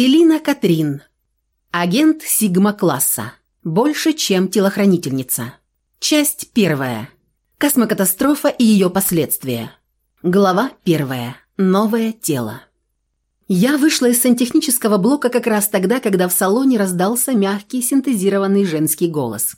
Селина Катрин. Агент Сигма-класса. Больше, чем телохранительница. Часть первая. Космокатастрофа и ее последствия. Глава первая. Новое тело. Я вышла из сантехнического блока как раз тогда, когда в салоне раздался мягкий синтезированный женский голос.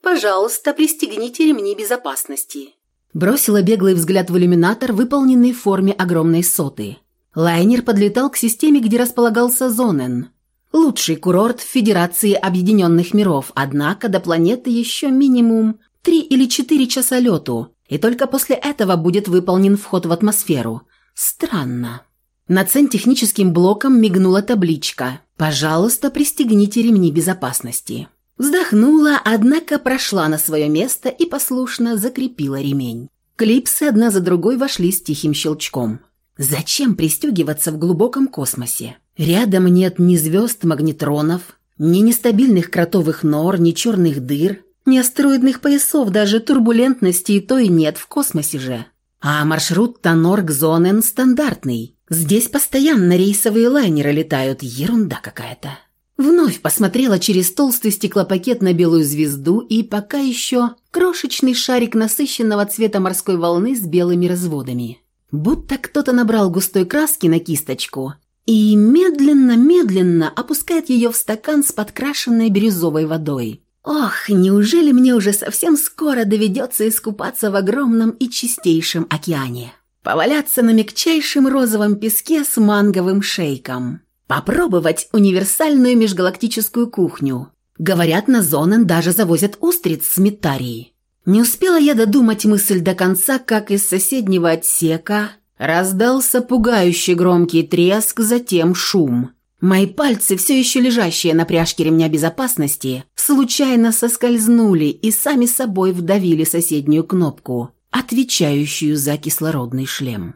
«Пожалуйста, пристегните ремни безопасности». Бросила беглый взгляд в иллюминатор, выполненный в форме огромной соты. Лайнер подлетал к системе, где располагался Зонен. Лучший курорт в Федерации Объединенных Миров, однако до планеты еще минимум три или четыре часа лету, и только после этого будет выполнен вход в атмосферу. Странно. Над техническим блоком мигнула табличка «Пожалуйста, пристегните ремни безопасности». Вздохнула, однако прошла на свое место и послушно закрепила ремень. Клипсы одна за другой вошли с тихим щелчком. Зачем пристегиваться в глубоком космосе? Рядом нет ни звезд магнетронов, ни нестабильных кротовых нор, ни черных дыр, ни астероидных поясов, даже турбулентности и то и нет в космосе же. А маршрут Тонорг-Зонен стандартный. Здесь постоянно рейсовые лайнеры летают, ерунда какая-то. Вновь посмотрела через толстый стеклопакет на белую звезду и пока еще крошечный шарик насыщенного цвета морской волны с белыми разводами. Будто кто-то набрал густой краски на кисточку и медленно-медленно опускает ее в стакан с подкрашенной бирюзовой водой. Ох, неужели мне уже совсем скоро доведется искупаться в огромном и чистейшем океане? Поваляться на мягчайшем розовом песке с манговым шейком. Попробовать универсальную межгалактическую кухню. Говорят, на Зонан даже завозят устриц с метарии. Не успела я додумать мысль до конца, как из соседнего отсека раздался пугающий громкий треск, затем шум. Мои пальцы, все еще лежащие на пряжке ремня безопасности, случайно соскользнули и сами собой вдавили соседнюю кнопку, отвечающую за кислородный шлем.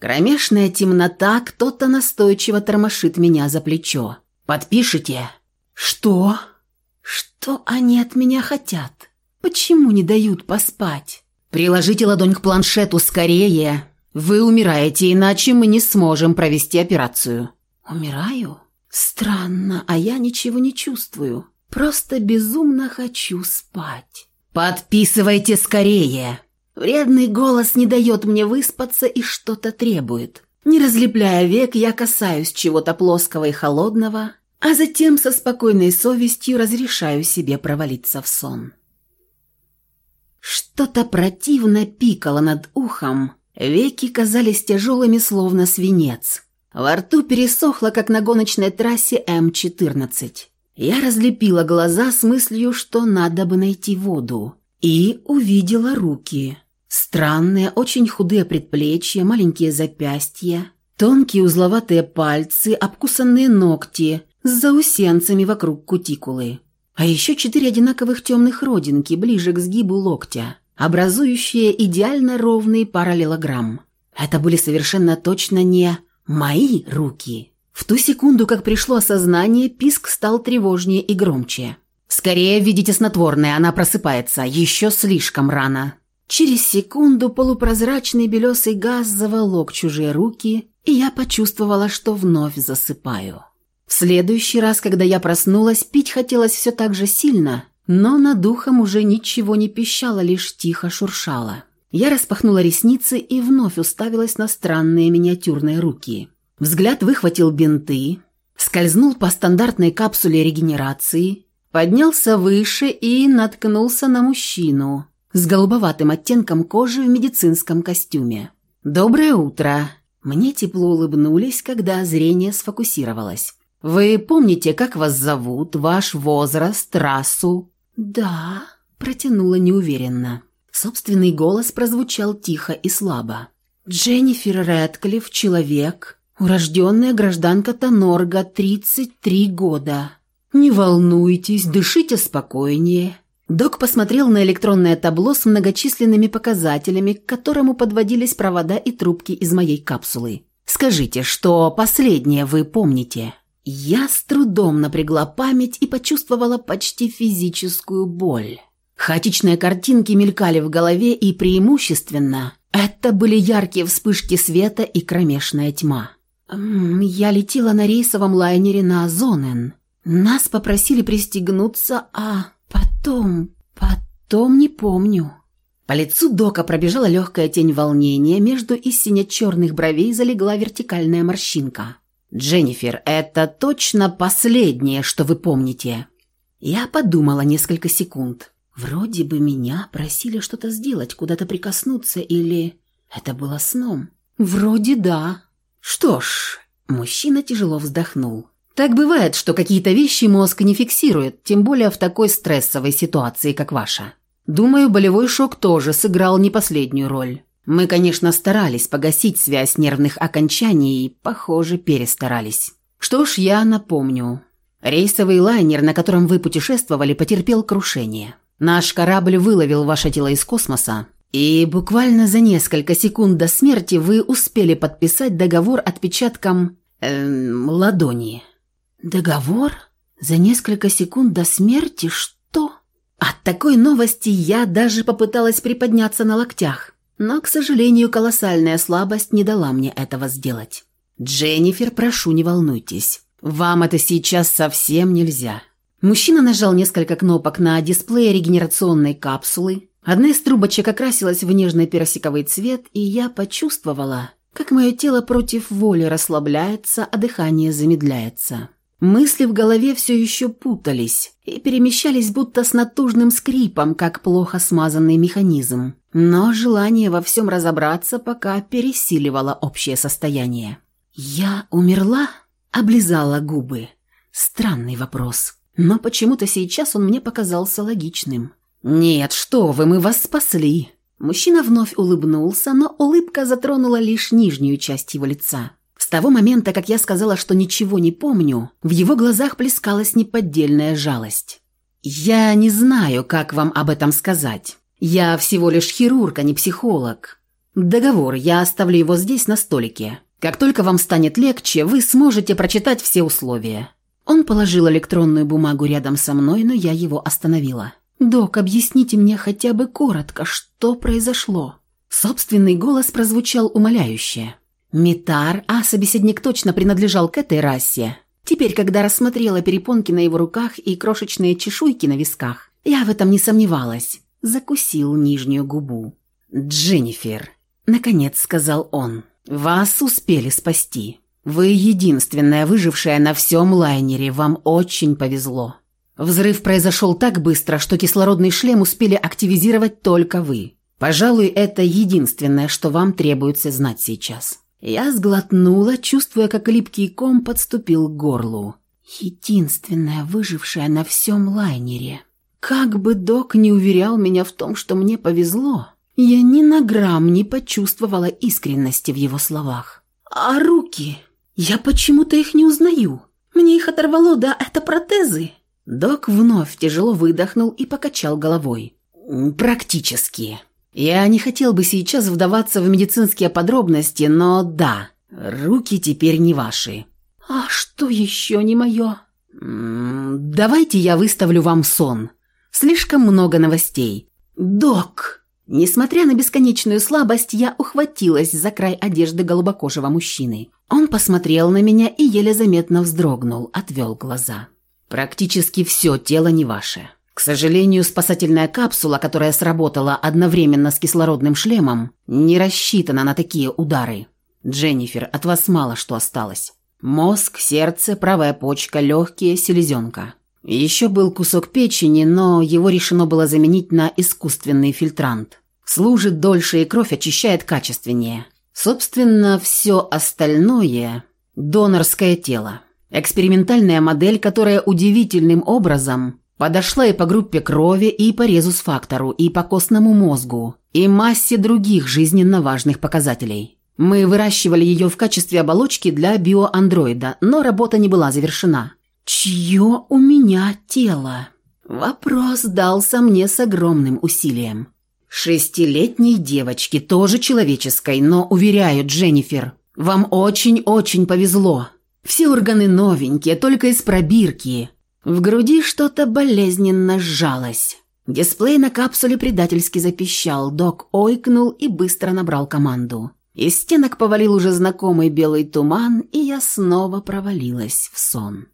Кромешная темнота, кто-то настойчиво тормошит меня за плечо. «Подпишите?» «Что? Что они от меня хотят?» Почему не дают поспать? Приложите ладонь к планшету скорее. Вы умираете, иначе мы не сможем провести операцию. Умираю? Странно, а я ничего не чувствую. Просто безумно хочу спать. Подписывайте скорее. Вредный голос не дает мне выспаться и что-то требует. Не разлепляя век, я касаюсь чего-то плоского и холодного, а затем со спокойной совестью разрешаю себе провалиться в сон. Что-то противно пикало над ухом, веки казались тяжелыми, словно свинец. Во рту пересохло, как на гоночной трассе М-14. Я разлепила глаза с мыслью, что надо бы найти воду. И увидела руки. Странные, очень худые предплечья, маленькие запястья, тонкие узловатые пальцы, обкусанные ногти с заусенцами вокруг кутикулы. А еще четыре одинаковых темных родинки ближе к сгибу локтя, образующие идеально ровный параллелограмм. Это были совершенно точно не мои руки. В ту секунду, как пришло осознание, писк стал тревожнее и громче. «Скорее введите снотворное, она просыпается. Еще слишком рано». Через секунду полупрозрачный белесый газ заволок чужие руки, и я почувствовала, что вновь засыпаю. В следующий раз, когда я проснулась, пить хотелось все так же сильно, но над духом уже ничего не пищало, лишь тихо шуршало. Я распахнула ресницы и вновь уставилась на странные миниатюрные руки. Взгляд выхватил бинты, скользнул по стандартной капсуле регенерации, поднялся выше и наткнулся на мужчину с голубоватым оттенком кожи в медицинском костюме. «Доброе утро!» Мне тепло улыбнулись, когда зрение сфокусировалось. «Вы помните, как вас зовут, ваш возраст, расу?» «Да», – протянула неуверенно. Собственный голос прозвучал тихо и слабо. «Дженнифер Рэдклифф, человек, урожденная гражданка Тонорга, 33 года. Не волнуйтесь, дышите спокойнее». Док посмотрел на электронное табло с многочисленными показателями, к которому подводились провода и трубки из моей капсулы. «Скажите, что последнее вы помните?» Я с трудом напрягла память и почувствовала почти физическую боль. Хаотичные картинки мелькали в голове, и преимущественно это были яркие вспышки света и кромешная тьма. Я летела на рейсовом лайнере на Озонен. Нас попросили пристегнуться, а потом... потом не помню». По лицу Дока пробежала легкая тень волнения, между истинно черных бровей залегла вертикальная морщинка. «Дженнифер, это точно последнее, что вы помните?» Я подумала несколько секунд. Вроде бы меня просили что-то сделать, куда-то прикоснуться, или... Это было сном? Вроде да. Что ж, мужчина тяжело вздохнул. Так бывает, что какие-то вещи мозг не фиксирует, тем более в такой стрессовой ситуации, как ваша. Думаю, болевой шок тоже сыграл не последнюю роль. Мы, конечно, старались погасить связь нервных окончаний и, похоже, перестарались. Что ж, я напомню. Рейсовый лайнер, на котором вы путешествовали, потерпел крушение. Наш корабль выловил ваше тело из космоса, и буквально за несколько секунд до смерти вы успели подписать договор отпечатком эм, ладони. Договор? За несколько секунд до смерти что? От такой новости я даже попыталась приподняться на локтях, но, к сожалению, колоссальная слабость не дала мне этого сделать. «Дженнифер, прошу, не волнуйтесь. Вам это сейчас совсем нельзя». Мужчина нажал несколько кнопок на дисплее регенерационной капсулы. Одна из трубочек окрасилась в нежный персиковый цвет, и я почувствовала, как мое тело против воли расслабляется, а дыхание замедляется. Мысли в голове все еще путались и перемещались будто с натужным скрипом, как плохо смазанный механизм. Но желание во всем разобраться пока пересиливало общее состояние. «Я умерла?» – облизала губы. Странный вопрос. Но почему-то сейчас он мне показался логичным. «Нет, что вы, мы вас спасли!» Мужчина вновь улыбнулся, но улыбка затронула лишь нижнюю часть его лица. С того момента, как я сказала, что ничего не помню, в его глазах плескалась неподдельная жалость. «Я не знаю, как вам об этом сказать. Я всего лишь хирург, а не психолог. Договор, я оставлю его здесь на столике. Как только вам станет легче, вы сможете прочитать все условия». Он положил электронную бумагу рядом со мной, но я его остановила. «Док, объясните мне хотя бы коротко, что произошло?» Собственный голос прозвучал умоляюще. Митар, а собеседник точно принадлежал к этой расе. Теперь, когда рассмотрела перепонки на его руках и крошечные чешуйки на висках, я в этом не сомневалась. Закусил нижнюю губу. «Дженнифер», — наконец сказал он, — «вас успели спасти. Вы единственная выжившая на всем лайнере, вам очень повезло. Взрыв произошел так быстро, что кислородный шлем успели активизировать только вы. Пожалуй, это единственное, что вам требуется знать сейчас». Я сглотнула, чувствуя, как липкий ком подступил к горлу. Единственная выжившая на всем лайнере. Как бы док не уверял меня в том, что мне повезло, я ни на грамм не почувствовала искренности в его словах. А руки? Я почему-то их не узнаю. Мне их оторвало, да это протезы. Док вновь тяжело выдохнул и покачал головой. «Практически. Я не хотел бы сейчас вдаваться в медицинские подробности, но да, руки теперь не ваши. А что еще не мое? Давайте я выставлю вам сон. Слишком много новостей. Док! Несмотря на бесконечную слабость, я ухватилась за край одежды голубокожего мужчины. Он посмотрел на меня и еле заметно вздрогнул, отвел глаза. Практически все тело не ваше. К сожалению, спасательная капсула, которая сработала одновременно с кислородным шлемом, не рассчитана на такие удары. Дженнифер, от вас мало что осталось. Мозг, сердце, правая почка, легкие, селезенка. Еще был кусок печени, но его решено было заменить на искусственный фильтрант. Служит дольше и кровь очищает качественнее. Собственно, все остальное – донорское тело. Экспериментальная модель, которая удивительным образом Подошла и по группе крови, и по резус-фактору, и по костному мозгу, и массе других жизненно важных показателей. Мы выращивали ее в качестве оболочки для биоандроида, но работа не была завершена. «Чье у меня тело?» Вопрос дался мне с огромным усилием. Шестилетней девочке, тоже человеческой, но, уверяю, Дженнифер, вам очень-очень повезло. Все органы новенькие, только из пробирки. В груди что-то болезненно сжалось. Дисплей на капсуле предательски запищал, док ойкнул и быстро набрал команду. Из стенок повалил уже знакомый белый туман, и я снова провалилась в сон.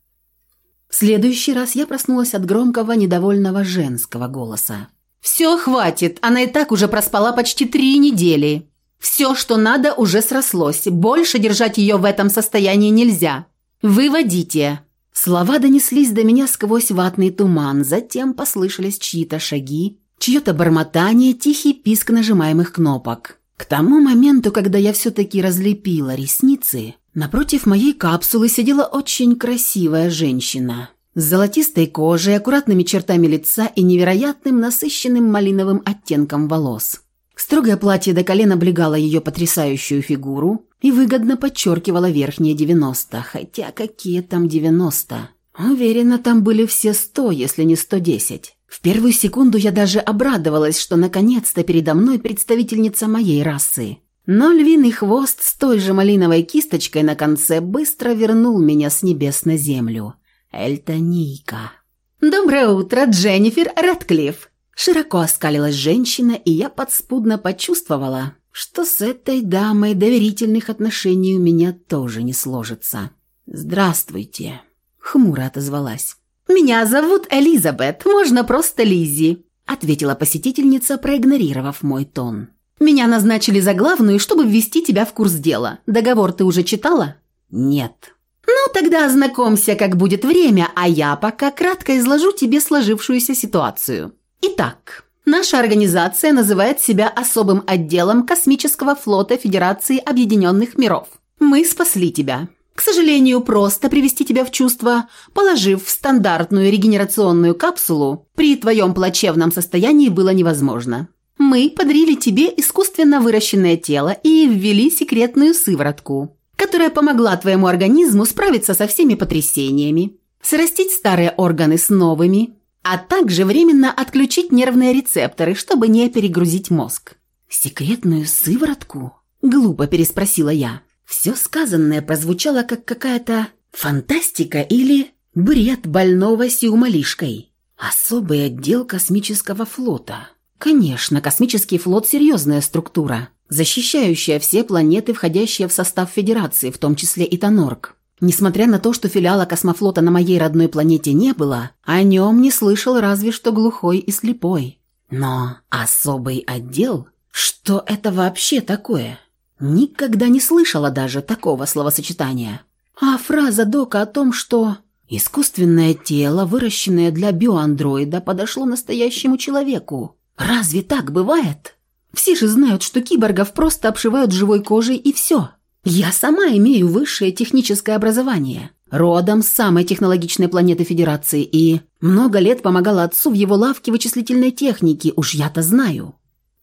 В следующий раз я проснулась от громкого, недовольного женского голоса. «Все, хватит, она и так уже проспала почти три недели. Все, что надо, уже срослось. Больше держать ее в этом состоянии нельзя. Выводите!» Слова донеслись до меня сквозь ватный туман, затем послышались чьи-то шаги, чье-то бормотание, тихий писк нажимаемых кнопок. К тому моменту, когда я все-таки разлепила ресницы, напротив моей капсулы сидела очень красивая женщина с золотистой кожей, аккуратными чертами лица и невероятным насыщенным малиновым оттенком волос. Строгое платье до колена облегало ее потрясающую фигуру и выгодно подчеркивало верхние 90, хотя какие там 90? Уверена, там были все 100, если не 110. В первую секунду я даже обрадовалась, что наконец-то передо мной представительница моей расы. Но львиный хвост с той же малиновой кисточкой на конце быстро вернул меня с небес на землю. Эльтонийка. «Доброе утро, Дженнифер Рэдклифф!» Широко оскалилась женщина, и я подспудно почувствовала, что с этой дамой доверительных отношений у меня тоже не сложится. «Здравствуйте», — хмуро отозвалась. «Меня зовут Элизабет, можно просто Лиззи», — ответила посетительница, проигнорировав мой тон. «Меня назначили за главную, чтобы ввести тебя в курс дела. Договор ты уже читала?» «Нет». «Ну, тогда ознакомься, как будет время, а я пока кратко изложу тебе сложившуюся ситуацию». Итак, наша организация называет себя особым отделом космического флота Федерации Объединенных Миров. Мы спасли тебя. К сожалению, просто привести тебя в чувство, положив в стандартную регенерационную капсулу, при твоем плачевном состоянии было невозможно. Мы подарили тебе искусственно выращенное тело и ввели секретную сыворотку, которая помогла твоему организму справиться со всеми потрясениями, срастить старые органы с новыми, а также временно отключить нервные рецепторы, чтобы не перегрузить мозг. «Секретную сыворотку?» – глупо переспросила я. Все сказанное прозвучало как какая-то фантастика или бред больного сиумалишкой. Особый отдел космического флота. Конечно, космический флот – серьезная структура, защищающая все планеты, входящие в состав Федерации, в том числе и Тонорг. Несмотря на то, что филиала космофлота на моей родной планете не было, о нем не слышал разве что глухой и слепой. Но особый отдел? Что это вообще такое? Никогда не слышала даже такого словосочетания. А фраза Дока о том, что искусственное тело, выращенное для биоандроида, подошло настоящему человеку. Разве так бывает? Все же знают, что киборгов просто обшивают живой кожей и все. Я сама имею высшее техническое образование, родом с самой технологичной планеты Федерации и много лет помогала отцу в его лавке вычислительной техники, уж я-то знаю.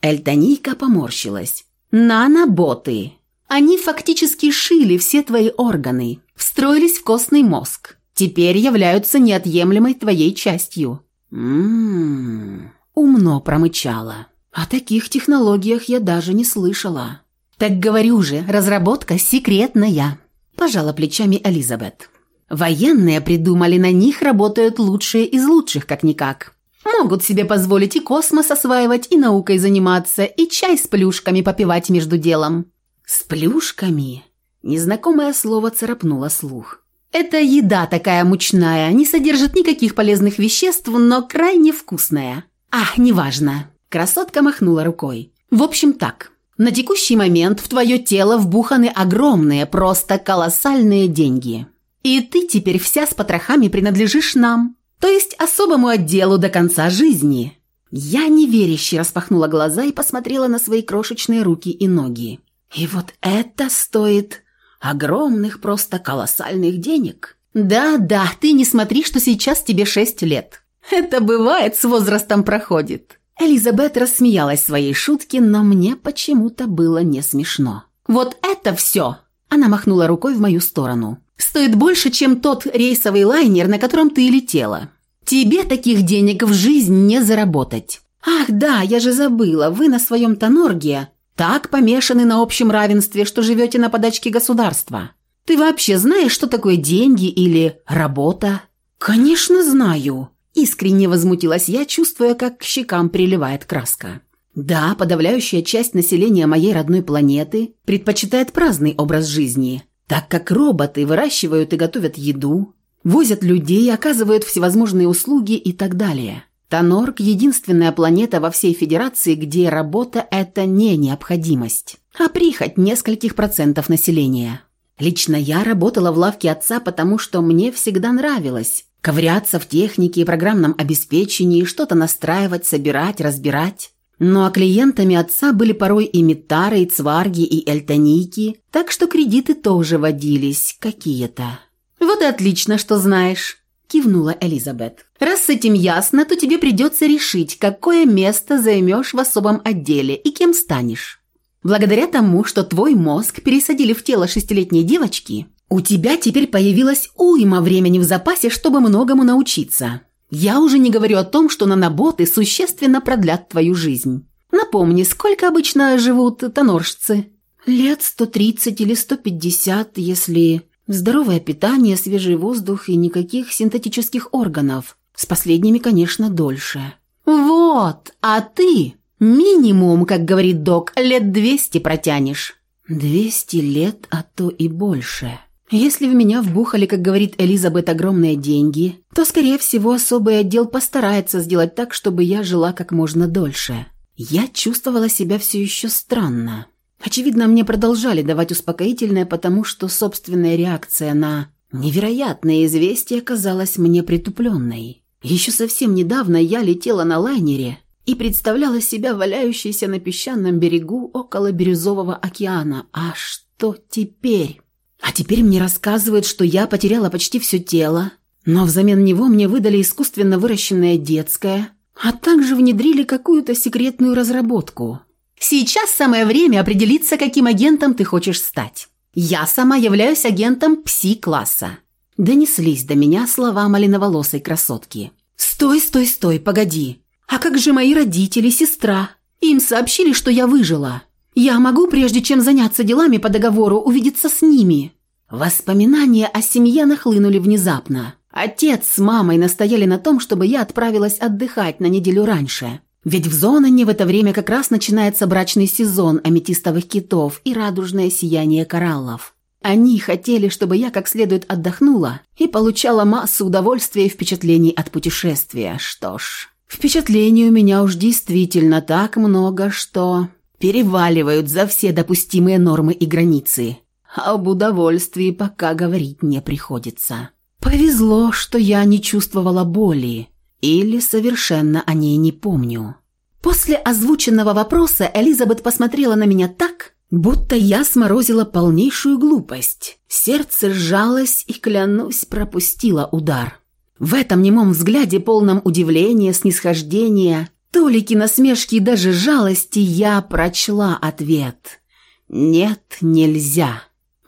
Эльтонийка поморщилась. Наноботы. Они фактически шили все твои органы, встроились в костный мозг. Теперь являются неотъемлемой твоей частью. Ммм, умно промычала. О таких технологиях я даже не слышала. «Так говорю же, разработка секретная», – пожала плечами Элизабет. «Военные придумали, на них работают лучшие из лучших, как-никак. Могут себе позволить и космос осваивать, и наукой заниматься, и чай с плюшками попивать между делом». «С плюшками?» Незнакомое слово царапнуло слух. «Это еда такая мучная, не содержит никаких полезных веществ, но крайне вкусная». «А, неважно». Красотка махнула рукой. «В общем так, на текущий момент в твое тело вбуханы огромные, просто колоссальные деньги. И ты теперь вся с потрохами принадлежишь нам, то есть особому отделу до конца жизни». Я неверяще распахнула глаза и посмотрела на свои крошечные руки и ноги. И вот это стоит огромных, просто колоссальных денег. Да-да, ты не смотри, что сейчас тебе шесть лет. Это бывает, с возрастом проходит. Элизабет рассмеялась своей шутке, но мне почему-то было не смешно. «Вот это все!» Она махнула рукой в мою сторону. «Стоит больше, чем тот рейсовый лайнер, на котором ты летела. Тебе таких денег в жизнь не заработать. Ах, да, я же забыла, вы на своем Тонорге так помешаны на общем равенстве, что живете на подачке государства. Ты вообще знаешь, что такое деньги или работа?» «Конечно знаю», Искренне возмутилась я, чувствуя, как к щекам приливает краска. Да, подавляющая часть населения моей родной планеты предпочитает праздный образ жизни, так как роботы выращивают и готовят еду, возят людей, оказывают всевозможные услуги и так далее. Тонорг – единственная планета во всей Федерации, где работа – это не необходимость, а прихоть нескольких процентов населения. Лично я работала в лавке отца, потому что мне всегда нравилось ковыряться в технике и программном обеспечении, что-то настраивать, собирать, разбирать. Ну а клиентами отца были порой и метары, и цварги, и эльтоники, так что кредиты тоже водились какие-то. «Вот и отлично, что знаешь», – кивнула Элизабет. «Раз с этим ясно, то тебе придется решить, какое место займешь в особом отделе и кем станешь. Благодаря тому, что твой мозг пересадили в тело шестилетней девочки, у тебя теперь появилась уйма времени в запасе, чтобы многому научиться. Я уже не говорю о том, что наноботы существенно продлят твою жизнь. Напомни, сколько обычно живут тоноржцы? Лет 130 или 150, если здоровое питание, свежий воздух и никаких синтетических органов. С последними, конечно, дольше. Вот, а ты минимум, как говорит док, лет 200 протянешь. 200 лет, а то и больше. Если в меня вбухали, как говорит Элизабет, огромные деньги, то, скорее всего, особый отдел постарается сделать так, чтобы я жила как можно дольше. Я чувствовала себя все еще странно. Очевидно, мне продолжали давать успокоительное, потому что собственная реакция на невероятное известие казалась мне притупленной. Еще совсем недавно я летела на лайнере и представляла себя валяющейся на песчаном берегу около Бирюзового океана. А что теперь? А теперь мне рассказывают, что я потеряла почти все тело, но взамен него мне выдали искусственно выращенное детское, а также внедрили какую-то секретную разработку. Сейчас самое время определиться, каким агентом ты хочешь стать. Я сама являюсь агентом пси-класса. Донеслись до меня слова малиноволосой красотки. «Стой, стой, стой, погоди. А как же мои родители, сестра? Им сообщили, что я выжила. Я могу, прежде чем заняться делами по договору, увидеться с ними?» Воспоминания о семье нахлынули внезапно. Отец с мамой настояли на том, чтобы я отправилась отдыхать на неделю раньше. Ведь в Зонане в это время как раз начинается брачный сезон аметистовых китов и радужное сияние кораллов. Они хотели, чтобы я как следует отдохнула и получала массу удовольствия и впечатлений от путешествия. Что ж, впечатлений у меня уж действительно так много, что переваливают за все допустимые нормы и границы об удовольствии пока говорить не приходится. Повезло, что я не чувствовала боли или совершенно о ней не помню. После озвученного вопроса Элизабет посмотрела на меня так, будто я сморозила полнейшую глупость. Сердце сжалось и, клянусь, пропустила удар. В этом немом взгляде, полном удивления, снисхождения, толики насмешки и даже жалости, я прочла ответ. «Нет, нельзя».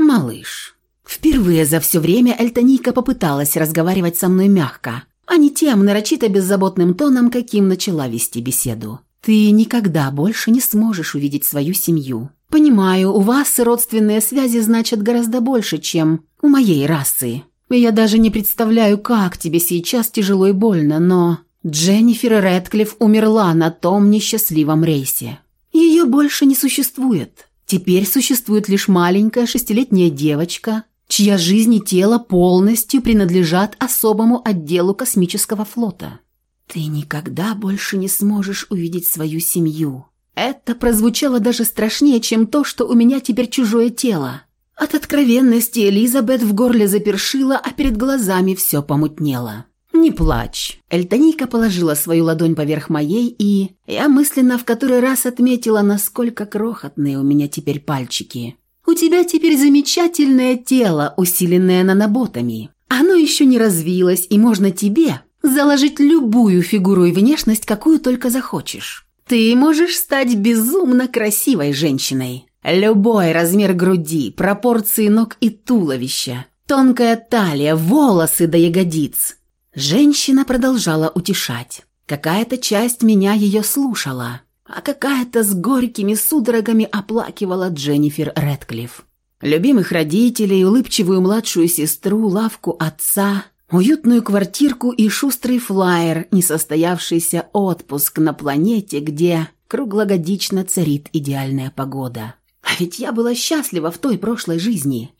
«Малыш». Впервые за все время Эльтоника попыталась разговаривать со мной мягко, а не тем нарочито беззаботным тоном, каким начала вести беседу. «Ты никогда больше не сможешь увидеть свою семью. Понимаю, у вас родственные связи значат гораздо больше, чем у моей расы. Я даже не представляю, как тебе сейчас тяжело и больно, но...» Дженнифер Рэдклифф умерла на том несчастливом рейсе. Ее больше не существует. Теперь существует лишь маленькая шестилетняя девочка, чья жизнь и тело полностью принадлежат особому отделу космического флота. Ты никогда больше не сможешь увидеть свою семью. Это прозвучало даже страшнее, чем то, что у меня теперь чужое тело. От откровенности Элизабет в горле запершила, а перед глазами все помутнело. «Не плачь». Эльтоника положила свою ладонь поверх моей, и я мысленно в который раз отметила, насколько крохотные у меня теперь пальчики. «У тебя теперь замечательное тело, усиленное наноботами. Оно еще не развилось, и можно тебе заложить любую фигуру и внешность, какую только захочешь. Ты можешь стать безумно красивой женщиной. Любой размер груди, пропорции ног и туловища, тонкая талия, волосы до ягодиц. Женщина продолжала утешать. Какая-то часть меня ее слушала, а какая-то с горькими судорогами оплакивала Дженнифер Рэдклифф. Любимых родителей, улыбчивую младшую сестру, лавку отца, уютную квартирку и шустрый флаер, несостоявшийся отпуск на планете, где Круглогодично царит идеальная погода. А ведь я была счастлива в той прошлой жизни.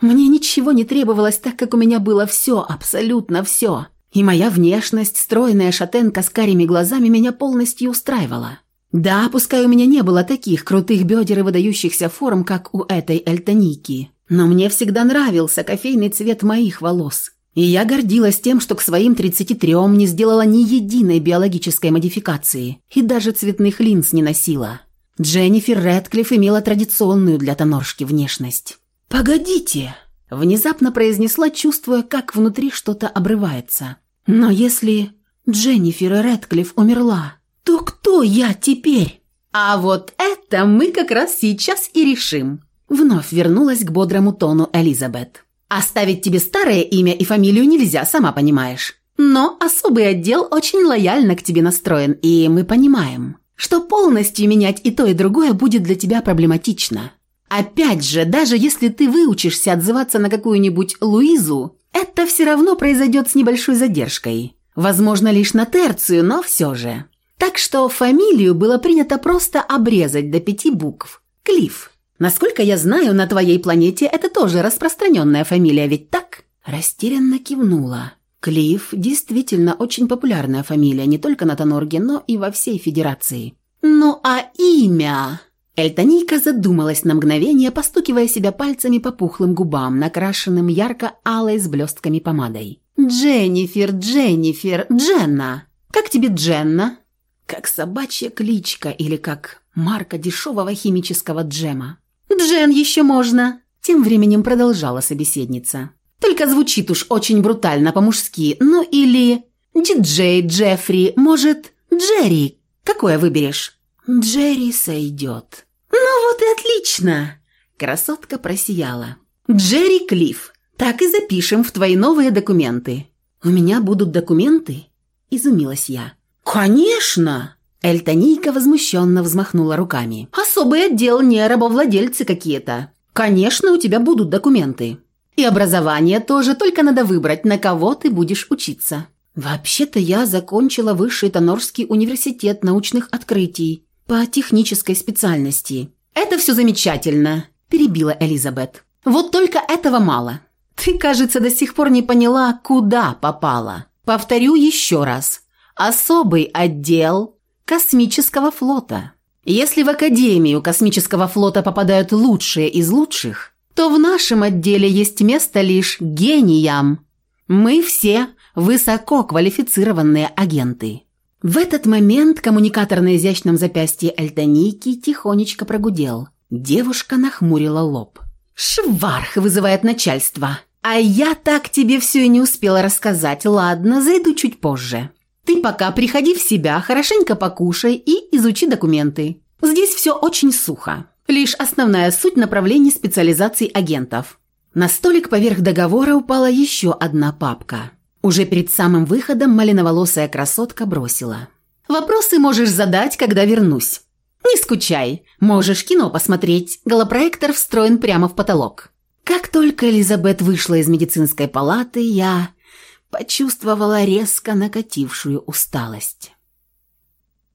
Мне ничего не требовалось, так как у меня было все, абсолютно все. И моя внешность, стройная шатенка с карими глазами меня полностью устраивала. Да, пускай у меня не было таких крутых бедер и выдающихся форм, как у этой эльтоники, но мне всегда нравился кофейный цвет моих волос. И я гордилась тем, что к своим 33 не сделала ни единой биологической модификации и даже цветных линз не носила. Дженнифер Рэдклифф имела традиционную для тоноршки внешность. «Погодите!» – внезапно произнесла, чувствуя, как внутри что-то обрывается. «Но если Дженнифер Рэдклифф умерла, то кто я теперь?» «А вот это мы как раз сейчас и решим!» Вновь вернулась к бодрому тону Элизабет. «Оставить тебе старое имя и фамилию нельзя, сама понимаешь. Но особый отдел очень лояльно к тебе настроен, и мы понимаем, что полностью менять и то, и другое будет для тебя проблематично. Опять же, даже если ты выучишься отзываться на какую-нибудь Луизу, это все равно произойдет с небольшой задержкой. Возможно, лишь на терцию, но все же. Так что фамилию было принято просто обрезать до пяти букв. Клифф. Насколько я знаю, на твоей планете это тоже распространенная фамилия, ведь так? Растерянно кивнула. Клифф действительно очень популярная фамилия не только на Тонорге, но и во всей Федерации. Ну а имя? Эльтонийка задумалась на мгновение, постукивая себя пальцами по пухлым губам, накрашенным ярко-алой с блестками помадой. «Дженнифер, Дженнифер, Дженна! Как тебе Дженна?» «Как собачья кличка или как марка дешевого химического джема». «Джен еще можно!» Тем временем продолжала собеседница. «Только звучит уж очень брутально по-мужски. Ну или... Диджей, Джеффри, может, Джерри. Какое выберешь?» «Джерри сойдет», «Ну вот и отлично!» Красотка просияла. «Джерри Клифф, так и запишем в твои новые документы». «У меня будут документы?» Изумилась я. «Конечно!» Эльтонийка возмущенно взмахнула руками. «Особый отдел, не рабовладельцы какие-то. Конечно, у тебя будут документы. И образование тоже, только надо выбрать, на кого ты будешь учиться». «Вообще-то я закончила Высший Тонорский университет научных открытий по технической специальности. «Это все замечательно», – перебила Элизабет. «Вот только этого мало. Ты, кажется, до сих пор не поняла, куда попала. Повторю еще раз. Особый отдел космического флота. Если в Академию космического флота попадают лучшие из лучших, то в нашем отделе есть место лишь гениям. Мы все высококвалифицированные агенты». В этот момент коммуникатор на изящном запястье Эльтоники тихонечко прогудел. Девушка нахмурила лоб. «Шварх вызывает начальство. А я так тебе все и не успела рассказать. Ладно, зайду чуть позже. Ты пока приходи в себя, хорошенько покушай и изучи документы. Здесь все очень сухо. Лишь основная суть направлений специализаций агентов». На столик поверх договора упала еще одна папка – уже перед самым выходом малиноволосая красотка бросила. «Вопросы можешь задать, когда вернусь. Не скучай, можешь кино посмотреть, голопроектор встроен прямо в потолок». Как только Элизабет вышла из медицинской палаты, я почувствовала резко накатившую усталость.